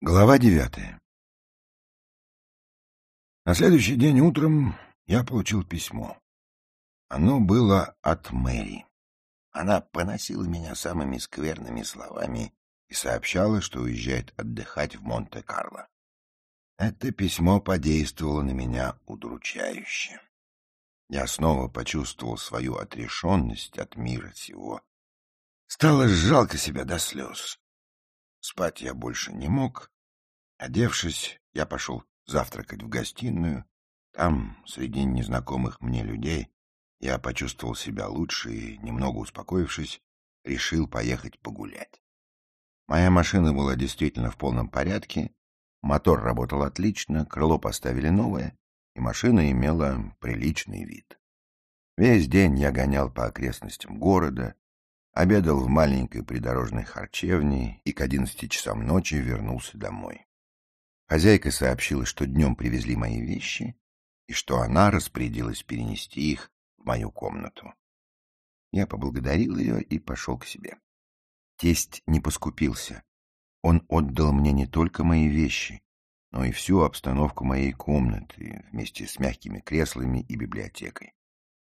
Глава девятая На следующий день утром я получил письмо. Оно было от Мэри. Она поносила меня самыми скверными словами и сообщала, что уезжает отдыхать в Монте-Карло. Это письмо подействовало на меня удручающе. Я снова почувствовал свою отрешенность от мира сего. Стало жалко себя до слез. Спать я больше не мог. Одевшись, я пошел завтракать в гостиную. Там, среди незнакомых мне людей, я почувствовал себя лучше и, немного успокоившись, решил поехать погулять. Моя машина была действительно в полном порядке, мотор работал отлично, крыло поставили новое, и машина имела приличный вид. Весь день я гонял по окрестностям города, обедал в маленькой придорожной харчевне и к одиннадцати часам ночи вернулся домой. Хозяйка сообщила, что днем привезли мои вещи и что она распорядилась перенести их в мою комнату. Я поблагодарил ее и пошел к себе. Тесть не поскупился. Он отдал мне не только мои вещи, но и всю обстановку моей комнаты вместе с мягкими креслами и библиотекой.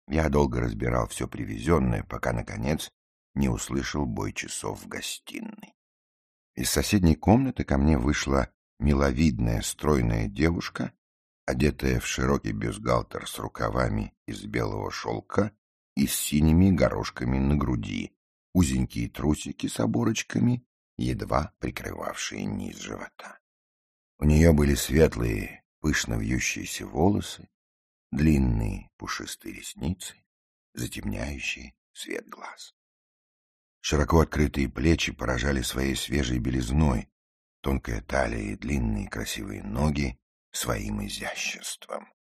Я долго разбирал все привезенное, пока, наконец, не услышал бой часов в гостиной. Из соседней комнаты ко мне вышла миловидная стройная девушка, одетая в широкий бюстгальтер с рукавами из белого шелка и с синими горошками на груди, узенькие трусики с оборочками, едва прикрывавшие низ живота. У нее были светлые, пышно вьющиеся волосы, длинные пушистые ресницы, затемняющие свет глаз. Широко открытые плечи поражали своей свежей белизной, тонкая талия и длинные красивые ноги своим изяществом.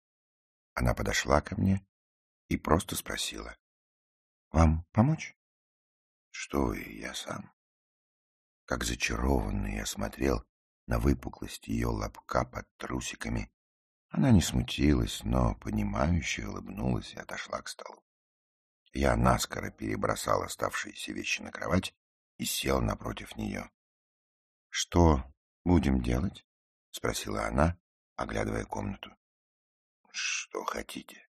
Она подошла ко мне и просто спросила. — Вам помочь? — Что вы, я сам. Как зачарованный я смотрел на выпуклость ее лобка под трусиками. Она не смутилась, но, понимающе улыбнулась и отошла к столу. Я наскоро перебросал оставшиеся вещи на кровать и сел напротив нее. — Что будем делать? — спросила она, оглядывая комнату. — Что хотите?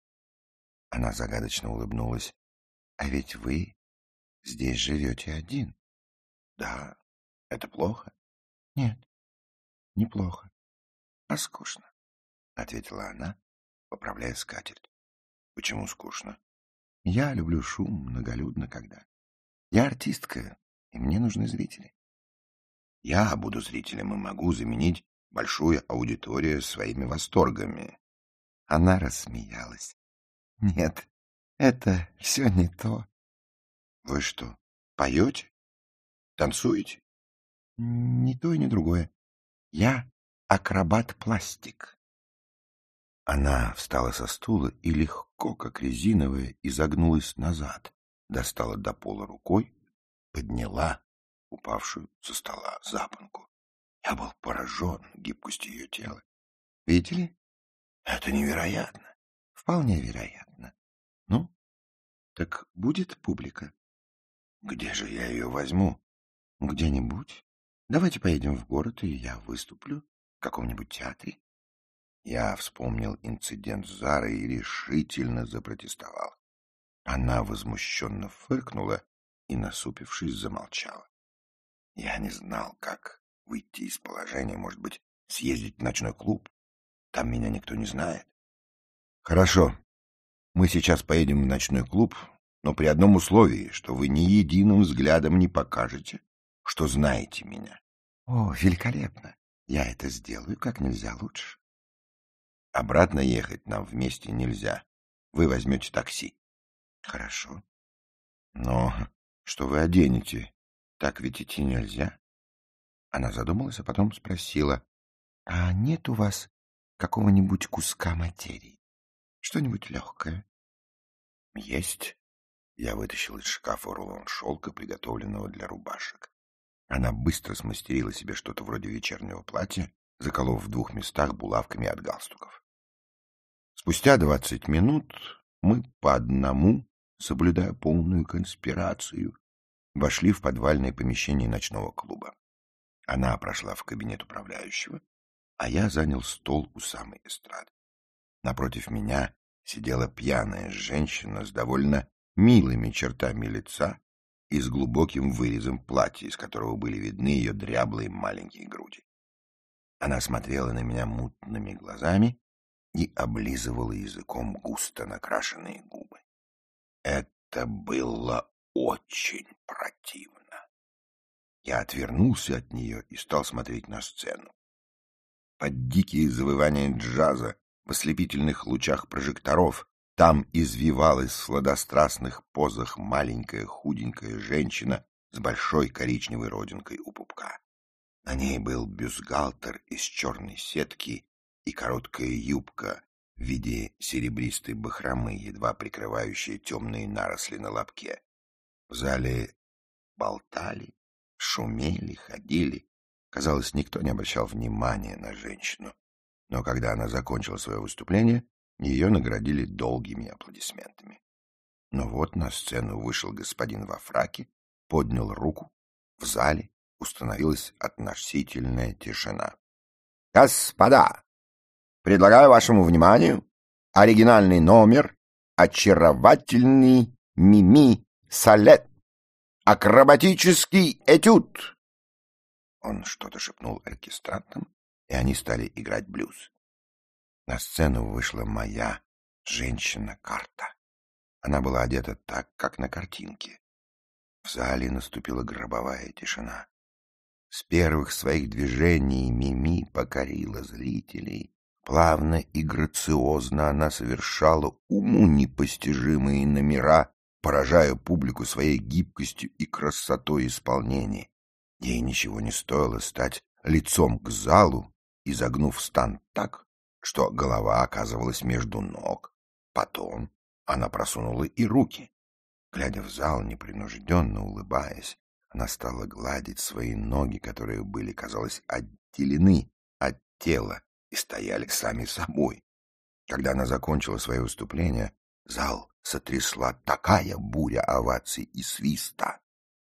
Она загадочно улыбнулась. — А ведь вы здесь живете один. — Да. Это плохо? — Нет, неплохо. — А скучно, — ответила она, поправляя скатерть. — Почему скучно? Я люблю шум, многолюдно когда. Я артистка, и мне нужны зрители. Я буду зрителем и могу заменить большую аудиторию своими восторгами. Она рассмеялась. Нет, это все не то. Вы что, поете? Танцуете? Ни то и ни другое. Я акробат-пластик. Она встала со стула и легко, как резиновая, изогнулась назад, достала до пола рукой, подняла упавшую со стола запонку. Я был поражен гибкостью ее тела. Видите ли? Это невероятно. Вполне вероятно. Ну, так будет публика? Где же я ее возьму? Где-нибудь. Давайте поедем в город, и я выступлю в каком-нибудь театре. Я вспомнил инцидент с Зарой и решительно запротестовал. Она возмущенно фыркнула и, насупившись, замолчала. Я не знал, как выйти из положения, может быть, съездить в ночной клуб. Там меня никто не знает. Хорошо, мы сейчас поедем в ночной клуб, но при одном условии, что вы ни единым взглядом не покажете, что знаете меня. О, великолепно! Я это сделаю как нельзя лучше. Обратно ехать нам вместе нельзя. Вы возьмете такси. Хорошо. Но что вы оденете? Так ведь идти нельзя. Она задумалась, а потом спросила. А нет у вас какого-нибудь куска материи? Что-нибудь легкое? Есть. Я вытащил из шкафа рулон шелка, приготовленного для рубашек. Она быстро смастерила себе что-то вроде вечернего платья, заколов в двух местах булавками от галстуков. Спустя двадцать минут мы по одному, соблюдая полную конспирацию, вошли в подвальное помещение ночного клуба. Она прошла в кабинет управляющего, а я занял стол у самой эстрады. Напротив меня сидела пьяная женщина с довольно милыми чертами лица и с глубоким вырезом платья, из которого были видны ее дряблые маленькие груди. Она смотрела на меня мутными глазами и облизывала языком густо накрашенные губы. Это было очень противно. Я отвернулся от нее и стал смотреть на сцену. Под дикие завывания джаза в ослепительных лучах прожекторов там извивалась в сладострастных позах маленькая худенькая женщина с большой коричневой родинкой у пупка. На ней был бюстгальтер из черной сетки и короткая юбка в виде серебристой бахромы, едва прикрывающая темные наросли на лобке. В зале болтали, шумели, ходили. Казалось, никто не обращал внимания на женщину. Но когда она закончила свое выступление, ее наградили долгими аплодисментами. Но вот на сцену вышел господин во фраке, поднял руку. В зале установилась относительная тишина. «Господа, предлагаю вашему вниманию оригинальный номер «Очаровательный Мими Салет. Акробатический этюд». Он что-то шепнул оркестрантам, и они стали играть блюз. На сцену вышла моя женщина-карта. Она была одета так, как на картинке. В зале наступила гробовая тишина. С первых своих движений Мими покорила зрителей. Плавно и грациозно она совершала уму непостижимые номера, поражая публику своей гибкостью и красотой исполнения. Ей ничего не стоило стать лицом к залу, изогнув стан так, что голова оказывалась между ног. Потом она просунула и руки. Глядя в зал, непринужденно улыбаясь, она стала гладить свои ноги, которые были, казалось, отделены от тела и стояли сами собой. Когда она закончила свое выступление, зал сотрясла такая буря оваций и свиста,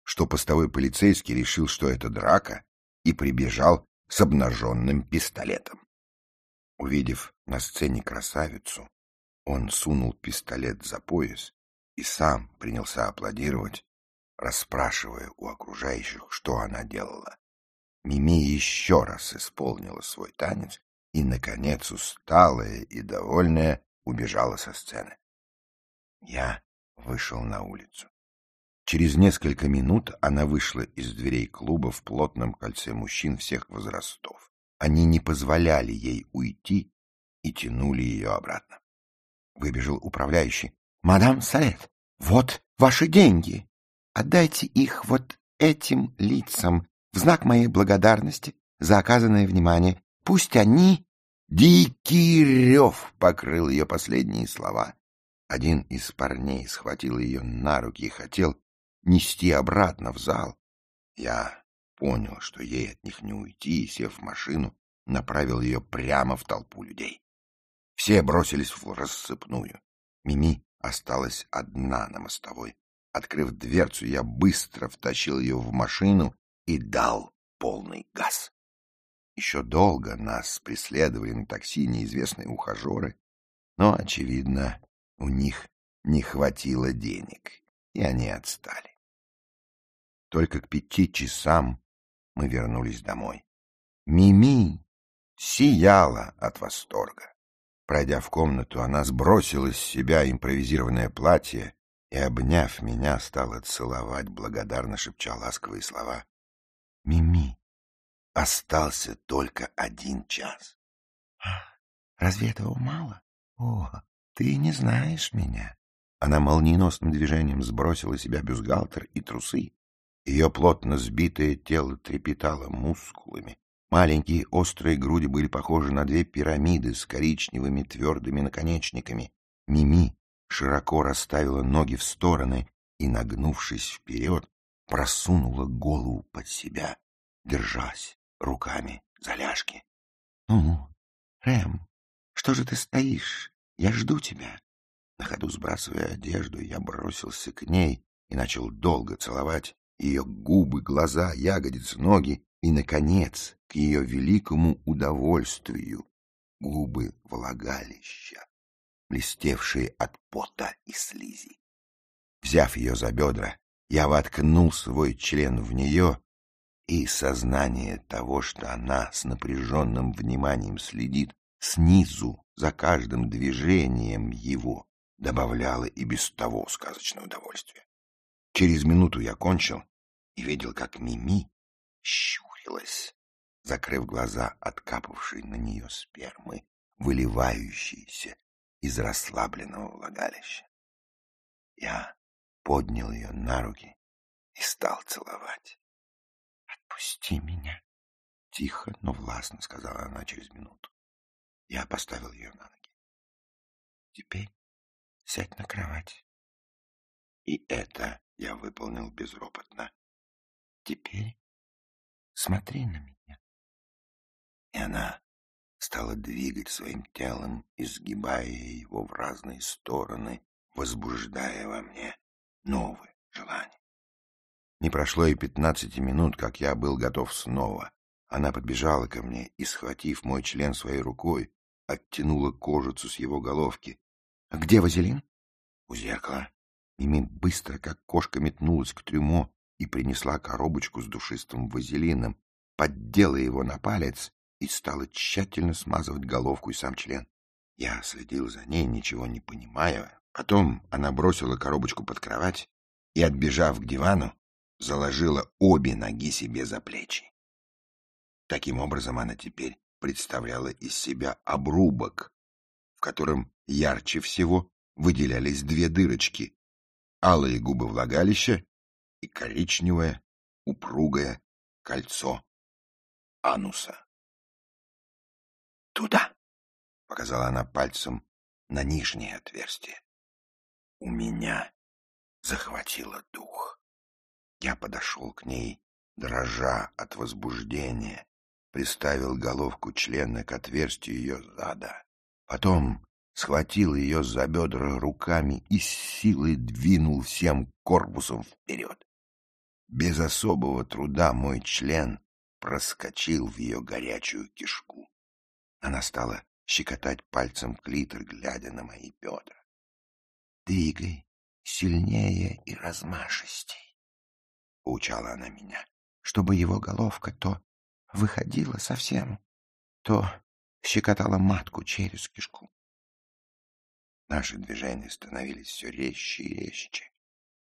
что постовой полицейский решил, что это драка, и прибежал с обнаженным пистолетом. Увидев на сцене красавицу, он сунул пистолет за пояс и сам принялся аплодировать, расспрашивая у окружающих, что она делала. Мими еще раз исполнила свой танец и, наконец, усталая и довольная, убежала со сцены. Я вышел на улицу. Через несколько минут она вышла из дверей клуба в плотном кольце мужчин всех возрастов. Они не позволяли ей уйти и тянули ее обратно. Выбежал управляющий. — Мадам Салет, вот ваши деньги. Отдайте их вот этим лицам в знак моей благодарности за оказанное внимание. Пусть они... Дикий рев покрыл ее последние слова. Один из парней схватил ее на руки и хотел нести обратно в зал. Я понял, что ей от них не уйти, и, сев в машину, направил ее прямо в толпу людей. Все бросились в рассыпную. Мими осталась одна на мостовой. Открыв дверцу, я быстро втащил ее в машину и дал полный газ. Еще долго нас преследовали на такси неизвестные ухажеры, но, очевидно, у них не хватило денег, и они отстали. Только к пяти часам мы вернулись домой. Мими сияла от восторга. Пройдя в комнату, она сбросила с себя импровизированное платье и, обняв меня, стала целовать, благодарно шепча ласковые слова. — Мими, остался только один час. — Разве этого мало? О, ты не знаешь меня. Она молниеносным движением сбросила себя бюстгальтер и трусы. Ее плотно сбитое тело трепетало мускулами. Маленькие острые груди были похожи на две пирамиды с коричневыми твердыми наконечниками. Мими широко расставила ноги в стороны и, нагнувшись вперед, просунула голову под себя, держась руками за ляжки. — Ну, Рэм, что же ты стоишь? Я жду тебя. На ходу сбрасывая одежду, я бросился к ней и начал долго целовать ее губы, глаза, ягодицы, ноги. И, наконец, к ее великому удовольствию, губы влагалища, блестевшие от пота и слизи. Взяв ее за бедра, я воткнул свой член в нее, и сознание того, что она с напряженным вниманием следит снизу за каждым движением его, добавляло и без того сказочное удовольствие. Через минуту я кончил и видел, как Мими щурилась, закрыв глаза от капавшей на нее спермы, выливающейся из расслабленного влагалища. Я поднял ее на руки и стал целовать. — Отпусти меня! — тихо, но властно сказала она через минуту. Я поставил ее на ноги. — Теперь сядь на кровать. И это я выполнил безропотно. Теперь смотри на меня. И она стала двигать своим телом, изгибая его в разные стороны, возбуждая во мне новые желания. Не прошло и пятнадцати минут, как я был готов снова. Она подбежала ко мне и, схватив мой член своей рукой, оттянула кожицу с его головки. — Где вазелин? — У зеркала. Мими быстро, как кошка, метнулась к трюмо и принесла коробочку с душистым вазелином, поддела его на палец и стала тщательно смазывать головку и сам член. Я следил за ней, ничего не понимая. Потом она бросила коробочку под кровать и, отбежав к дивану, заложила обе ноги себе за плечи. Таким образом, она теперь представляла из себя обрубок, в котором ярче всего выделялись две дырочки — алые губы влагалища и коричневое, упругое кольцо ануса. «Туда!» — показала она пальцем на нижнее отверстие. У меня захватило дух. Я подошел к ней, дрожа от возбуждения, приставил головку члена к отверстию ее зада. Потом схватил ее за бедра руками и с силой двинул всем корпусом вперед. Без особого труда мой член проскочил в ее горячую кишку. Она стала щекотать пальцем клитор, глядя на мои бедра. «Двигай сильнее и размашистей», — поучала она меня, чтобы его головка то выходила совсем, то щекотала матку через кишку. Наши движения становились все резче и резче.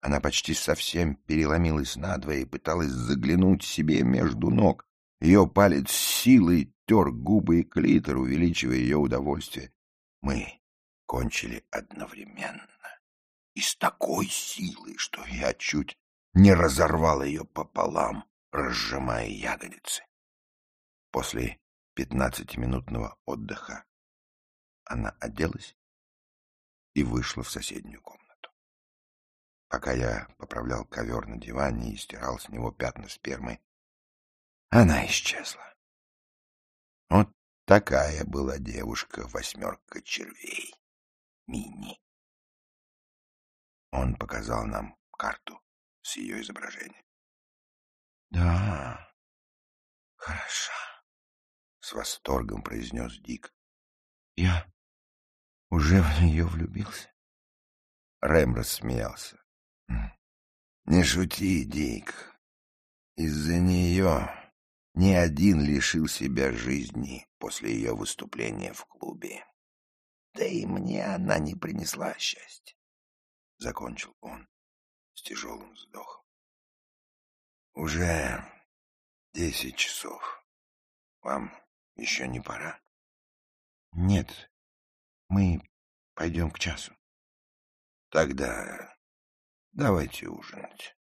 Она почти совсем переломилась надвое и пыталась заглянуть себе между ног. Ее палец силой тер губы и клитор, увеличивая ее удовольствие. Мы кончили одновременно и с такой силой, что я чуть не разорвал ее пополам, разжимая ягодицы. После пятнадцатиминутного отдыха она оделась и вышла в соседнюю комнату. Пока я поправлял ковер на диване и стирал с него пятна спермы, она исчезла. Вот такая была девушка восьмерка червей. Мини. Он показал нам карту с ее изображением. — Да, хороша, — с восторгом произнес Дик. — Я уже в нее влюбился. Рэм рассмеялся. — Не шути, Дик. Из-за нее ни один лишил себя жизни после ее выступления в клубе. Да и мне она не принесла счастья. Закончил он с тяжелым вздохом. Уже десять часов. Вам еще не пора? Нет, мы пойдем к часу. Тогда давайте ужинать.